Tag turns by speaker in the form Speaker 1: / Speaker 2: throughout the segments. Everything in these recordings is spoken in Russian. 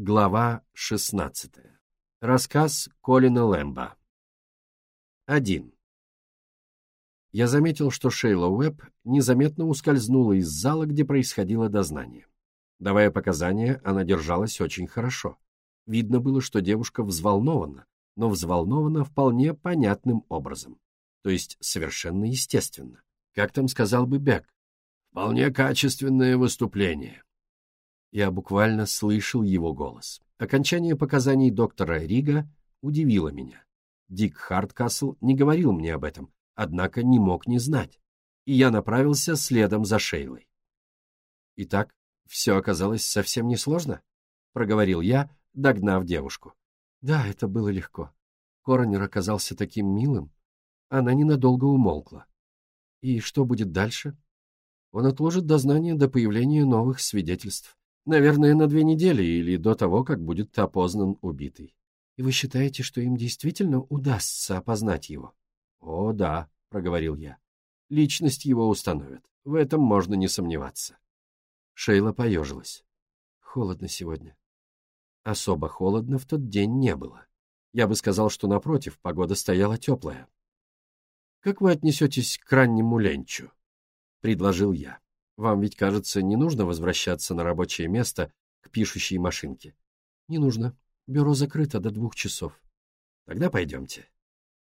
Speaker 1: Глава 16. Рассказ Колина Лэмба. 1. Я заметил, что Шейла Уэбб незаметно ускользнула из зала, где происходило дознание. Давая показания, она держалась очень хорошо. Видно было, что девушка взволнована, но взволнована вполне понятным образом. То есть совершенно естественно. Как там сказал бы Бек? Вполне качественное выступление. Я буквально слышал его голос. Окончание показаний доктора Рига удивило меня. Дик Харткасл не говорил мне об этом, однако не мог не знать. И я направился следом за Шейлой. Итак, все оказалось совсем несложно, проговорил я, догнав девушку. Да, это было легко. Коронер оказался таким милым. Она ненадолго умолкла. И что будет дальше? Он отложит дознание до появления новых свидетельств. Наверное, на две недели или до того, как будет опознан убитый. И вы считаете, что им действительно удастся опознать его? О, да, проговорил я. Личность его установят. В этом можно не сомневаться. Шейла поежилась. Холодно сегодня. Особо холодно в тот день не было. Я бы сказал, что, напротив, погода стояла теплая. «Как вы отнесетесь к раннему ленчу?» — предложил я. Вам ведь, кажется, не нужно возвращаться на рабочее место к пишущей машинке. Не нужно. Бюро закрыто до двух часов. Тогда пойдемте.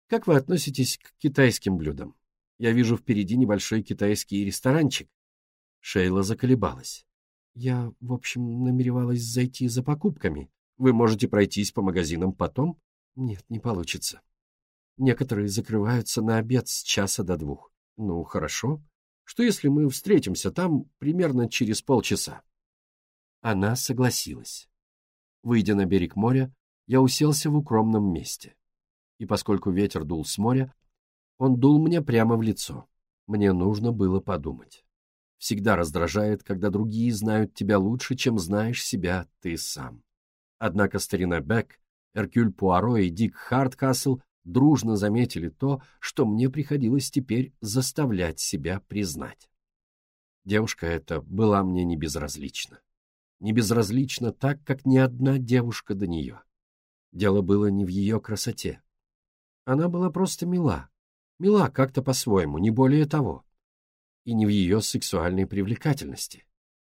Speaker 1: Как вы относитесь к китайским блюдам? Я вижу впереди небольшой китайский ресторанчик. Шейла заколебалась. Я, в общем, намеревалась зайти за покупками. Вы можете пройтись по магазинам потом? Нет, не получится. Некоторые закрываются на обед с часа до двух. Ну, хорошо. Что если мы встретимся там примерно через полчаса? Она согласилась. Выйдя на берег моря, я уселся в укромном месте. И поскольку ветер дул с моря, он дул мне прямо в лицо. Мне нужно было подумать. Всегда раздражает, когда другие знают тебя лучше, чем знаешь себя ты сам. Однако старина Бек, Эркюль Пуаро и Дик Харткасл дружно заметили то, что мне приходилось теперь заставлять себя признать. Девушка эта была мне не безразлична. Не безразлична так, как ни одна девушка до нее. Дело было не в ее красоте. Она была просто мила. Мила как-то по-своему, не более того. И не в ее сексуальной привлекательности.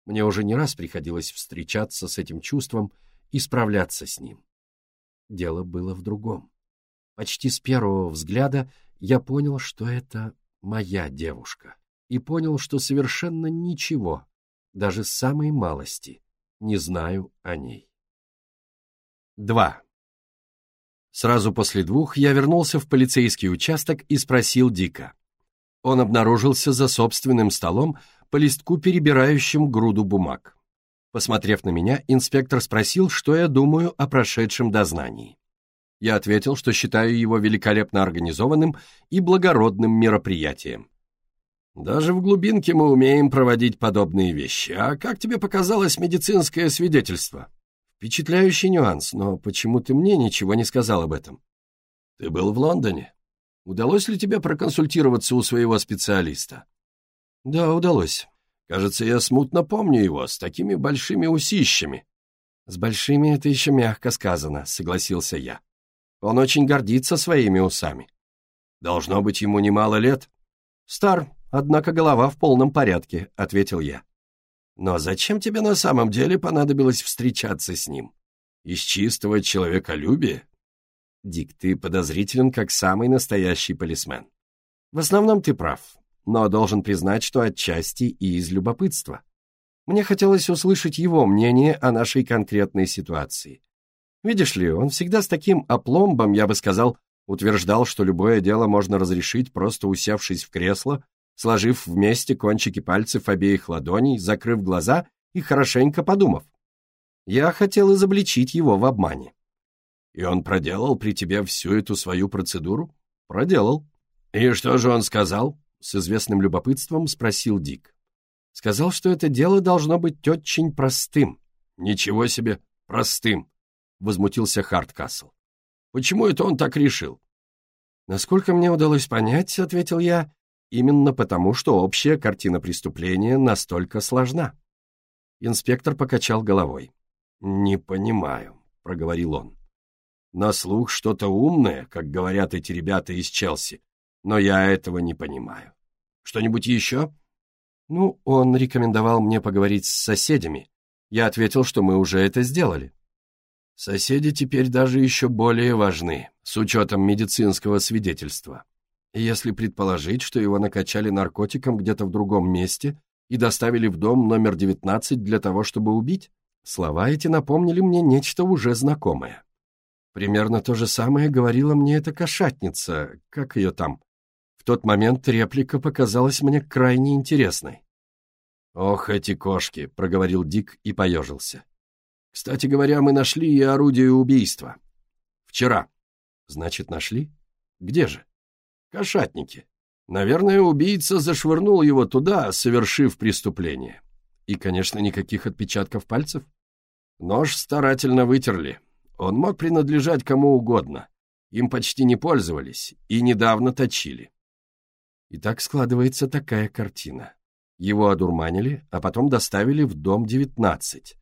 Speaker 1: Мне уже не раз приходилось встречаться с этим чувством и справляться с ним. Дело было в другом. Почти с первого взгляда я понял, что это моя девушка, и понял, что совершенно ничего, даже самой малости, не знаю о ней. 2. Сразу после двух я вернулся в полицейский участок и спросил Дика. Он обнаружился за собственным столом, по листку перебирающим груду бумаг. Посмотрев на меня, инспектор спросил, что я думаю о прошедшем дознании. Я ответил, что считаю его великолепно организованным и благородным мероприятием. Даже в глубинке мы умеем проводить подобные вещи. А как тебе показалось медицинское свидетельство? Впечатляющий нюанс, но почему ты мне ничего не сказал об этом? Ты был в Лондоне. Удалось ли тебе проконсультироваться у своего специалиста? Да, удалось. Кажется, я смутно помню его, с такими большими усищами. С большими это еще мягко сказано, согласился я. Он очень гордится своими усами. Должно быть ему немало лет. Стар, однако голова в полном порядке, ответил я. Но зачем тебе на самом деле понадобилось встречаться с ним? Из чистого человеколюбия? Дик, ты подозрителен, как самый настоящий полисмен. В основном ты прав, но должен признать, что отчасти и из любопытства. Мне хотелось услышать его мнение о нашей конкретной ситуации. Видишь ли, он всегда с таким опломбом, я бы сказал, утверждал, что любое дело можно разрешить, просто усевшись в кресло, сложив вместе кончики пальцев обеих ладоней, закрыв глаза и хорошенько подумав. Я хотел изобличить его в обмане. И он проделал при тебе всю эту свою процедуру? Проделал. И что же он сказал? С известным любопытством спросил Дик. Сказал, что это дело должно быть очень простым. Ничего себе, простым. — возмутился Харткасл. «Почему это он так решил?» «Насколько мне удалось понять, — ответил я, — именно потому, что общая картина преступления настолько сложна». Инспектор покачал головой. «Не понимаю», — проговорил он. «На слух что-то умное, как говорят эти ребята из Челси, но я этого не понимаю. Что-нибудь еще?» «Ну, он рекомендовал мне поговорить с соседями. Я ответил, что мы уже это сделали». «Соседи теперь даже еще более важны, с учетом медицинского свидетельства. Если предположить, что его накачали наркотиком где-то в другом месте и доставили в дом номер 19 для того, чтобы убить, слова эти напомнили мне нечто уже знакомое. Примерно то же самое говорила мне эта кошатница, как ее там. В тот момент реплика показалась мне крайне интересной. «Ох, эти кошки!» — проговорил Дик и поежился. «Кстати говоря, мы нашли и орудие убийства. Вчера». «Значит, нашли? Где же?» Кошатники. Наверное, убийца зашвырнул его туда, совершив преступление. И, конечно, никаких отпечатков пальцев. Нож старательно вытерли. Он мог принадлежать кому угодно. Им почти не пользовались и недавно точили. И так складывается такая картина. Его одурманили, а потом доставили в дом 19.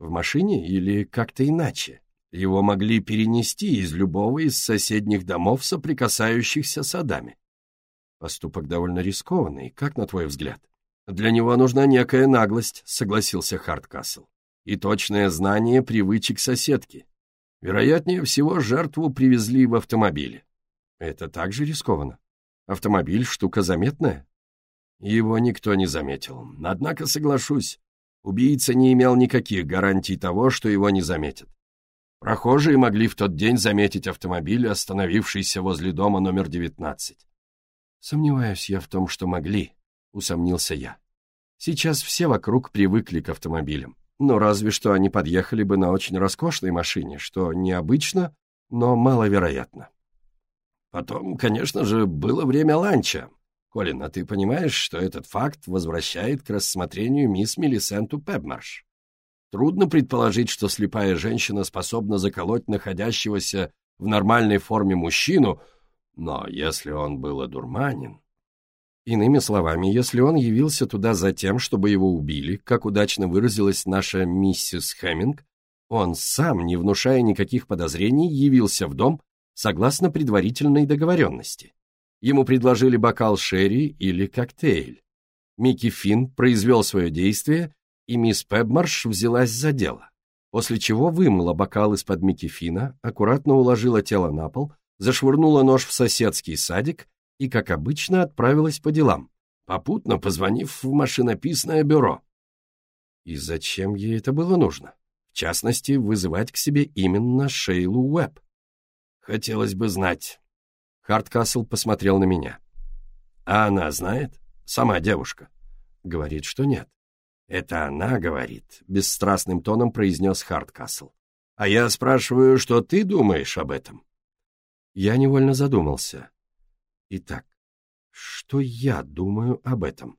Speaker 1: В машине или как-то иначе? Его могли перенести из любого из соседних домов, соприкасающихся садами. Поступок довольно рискованный, как на твой взгляд? Для него нужна некая наглость, согласился Харткасл, и точное знание привычек соседки. Вероятнее всего, жертву привезли в автомобиле. Это также рискованно. Автомобиль — штука заметная. Его никто не заметил. Однако, соглашусь, убийца не имел никаких гарантий того, что его не заметят. Прохожие могли в тот день заметить автомобиль, остановившийся возле дома номер 19. «Сомневаюсь я в том, что могли», — усомнился я. «Сейчас все вокруг привыкли к автомобилям. Но разве что они подъехали бы на очень роскошной машине, что необычно, но маловероятно». Потом, конечно же, было время ланча. Колин, а ты понимаешь, что этот факт возвращает к рассмотрению мисс Мелисенту Пебмарш? Трудно предположить, что слепая женщина способна заколоть находящегося в нормальной форме мужчину, но если он был одурманен... Иными словами, если он явился туда за тем, чтобы его убили, как удачно выразилась наша миссис Хэмминг, он сам, не внушая никаких подозрений, явился в дом согласно предварительной договоренности. Ему предложили бокал шерри или коктейль. Микки Финн произвел свое действие и мисс Пебмарш взялась за дело, после чего вымыла бокал из-под Микки Фина, аккуратно уложила тело на пол, зашвырнула нож в соседский садик и, как обычно, отправилась по делам, попутно позвонив в машинописное бюро. И зачем ей это было нужно? В частности, вызывать к себе именно Шейлу Уэбб. Хотелось бы знать. Харткасл посмотрел на меня. А она знает? Сама девушка. Говорит, что нет. «Это она говорит», — бесстрастным тоном произнес Харткасл. «А я спрашиваю, что ты думаешь об этом?» Я невольно задумался. Итак, что я думаю об этом?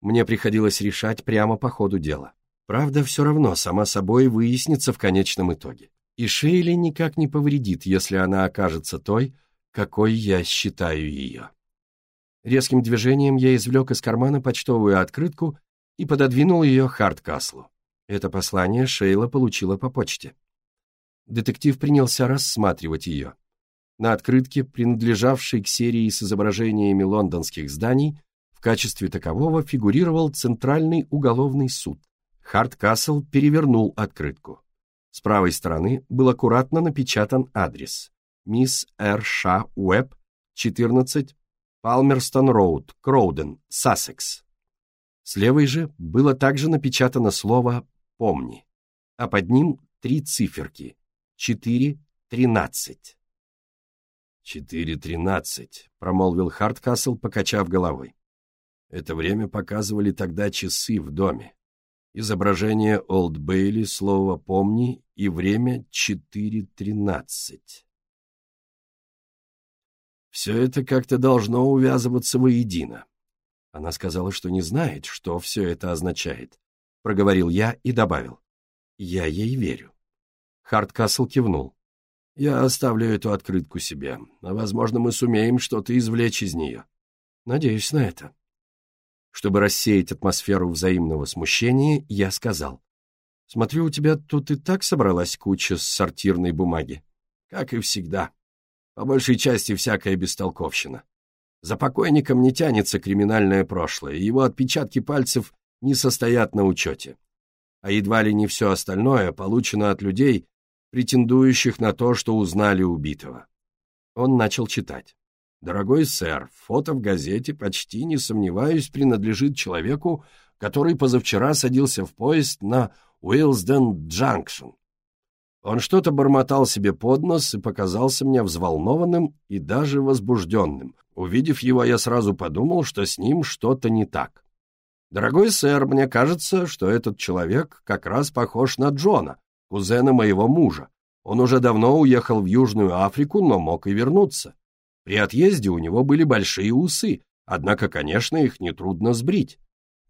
Speaker 1: Мне приходилось решать прямо по ходу дела. Правда, все равно сама собой выяснится в конечном итоге. И Шейли никак не повредит, если она окажется той, какой я считаю ее. Резким движением я извлек из кармана почтовую открытку и пододвинул ее Харткаслу. Это послание Шейла получила по почте. Детектив принялся рассматривать ее. На открытке, принадлежавшей к серии с изображениями лондонских зданий, в качестве такового фигурировал Центральный уголовный суд. Харткасл перевернул открытку. С правой стороны был аккуратно напечатан адрес. Мисс Р. Ша Уэбб, 14, Палмерстон Роуд, Кроуден, Сассекс. С левой же было также напечатано слово «помни», а под ним три циферки — четыре тринадцать. «Четыре тринадцать», — промолвил Харткасл, покачав головой. Это время показывали тогда часы в доме. Изображение Олд Бейли, слово «помни» и время четыре тринадцать. Все это как-то должно увязываться воедино. Она сказала, что не знает, что все это означает. Проговорил я и добавил. Я ей верю. Харткасл кивнул. Я оставлю эту открытку себе. А, возможно, мы сумеем что-то извлечь из нее. Надеюсь на это. Чтобы рассеять атмосферу взаимного смущения, я сказал. Смотрю, у тебя тут и так собралась куча сортирной бумаги. Как и всегда. По большей части всякая бестолковщина. За покойником не тянется криминальное прошлое, его отпечатки пальцев не состоят на учете. А едва ли не все остальное получено от людей, претендующих на то, что узнали убитого. Он начал читать. «Дорогой сэр, фото в газете, почти не сомневаюсь, принадлежит человеку, который позавчера садился в поезд на Уилсден-Джанкшн. Он что-то бормотал себе под нос и показался мне взволнованным и даже возбужденным. Увидев его, я сразу подумал, что с ним что-то не так. «Дорогой сэр, мне кажется, что этот человек как раз похож на Джона, кузена моего мужа. Он уже давно уехал в Южную Африку, но мог и вернуться. При отъезде у него были большие усы, однако, конечно, их нетрудно сбрить.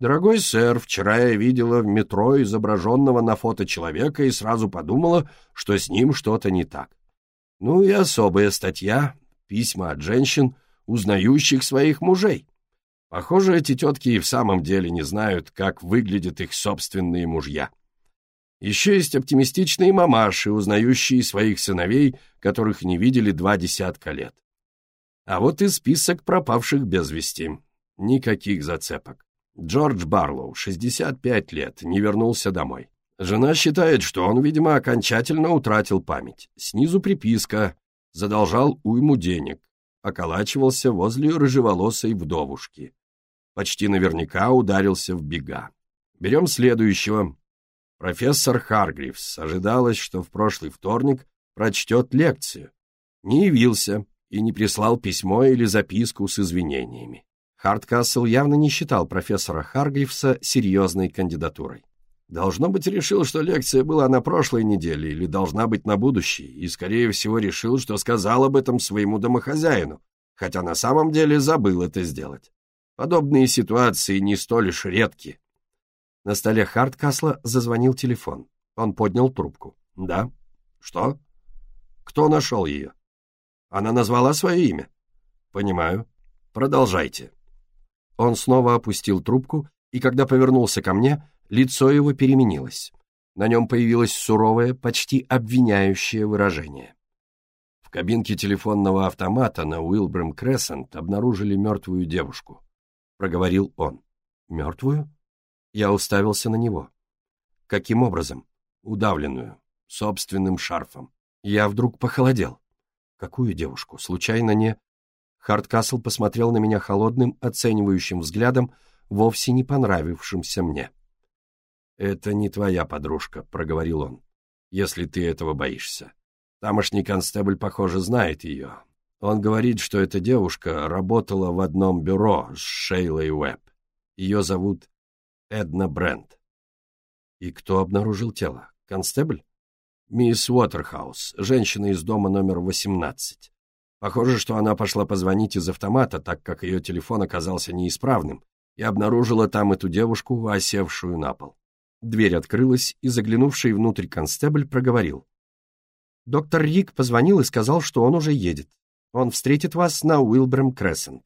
Speaker 1: «Дорогой сэр, вчера я видела в метро изображенного на фото человека и сразу подумала, что с ним что-то не так. Ну и особая статья, письма от женщин, узнающих своих мужей. Похоже, эти тетки и в самом деле не знают, как выглядят их собственные мужья. Еще есть оптимистичные мамаши, узнающие своих сыновей, которых не видели два десятка лет. А вот и список пропавших без вести. Никаких зацепок. Джордж Барлоу, 65 лет, не вернулся домой. Жена считает, что он, видимо, окончательно утратил память. Снизу приписка «Задолжал уйму денег», околачивался возле рыжеволосой вдовушки. Почти наверняка ударился в бега. Берем следующего. Профессор Харгривс ожидалось, что в прошлый вторник прочтет лекцию. Не явился и не прислал письмо или записку с извинениями. Хардкассел явно не считал профессора Харгривса серьезной кандидатурой. Должно быть, решил, что лекция была на прошлой неделе или должна быть на будущей, и, скорее всего, решил, что сказал об этом своему домохозяину, хотя на самом деле забыл это сделать. Подобные ситуации не столь уж редки. На столе Хардкасла зазвонил телефон. Он поднял трубку. «Да? Что? Кто нашел ее?» «Она назвала свое имя?» «Понимаю. Продолжайте». Он снова опустил трубку, и когда повернулся ко мне, лицо его переменилось. На нем появилось суровое, почти обвиняющее выражение. В кабинке телефонного автомата на Уилбрем Крессент обнаружили мертвую девушку. Проговорил он. «Мертвую?» Я уставился на него. «Каким образом?» «Удавленную. Собственным шарфом». Я вдруг похолодел. «Какую девушку? Случайно не...» Хардкасл посмотрел на меня холодным, оценивающим взглядом, вовсе не понравившимся мне. «Это не твоя подружка», — проговорил он, — «если ты этого боишься. Тамошний констебль, похоже, знает ее. Он говорит, что эта девушка работала в одном бюро с Шейлой Уэбб. Ее зовут Эдна Брент». «И кто обнаружил тело? Констебль?» «Мисс Уотерхаус, женщина из дома номер 18. Похоже, что она пошла позвонить из автомата, так как ее телефон оказался неисправным, и обнаружила там эту девушку, осевшую на пол. Дверь открылась, и заглянувший внутрь констебль проговорил. «Доктор Рик позвонил и сказал, что он уже едет. Он встретит вас на Уилбрем Крессент».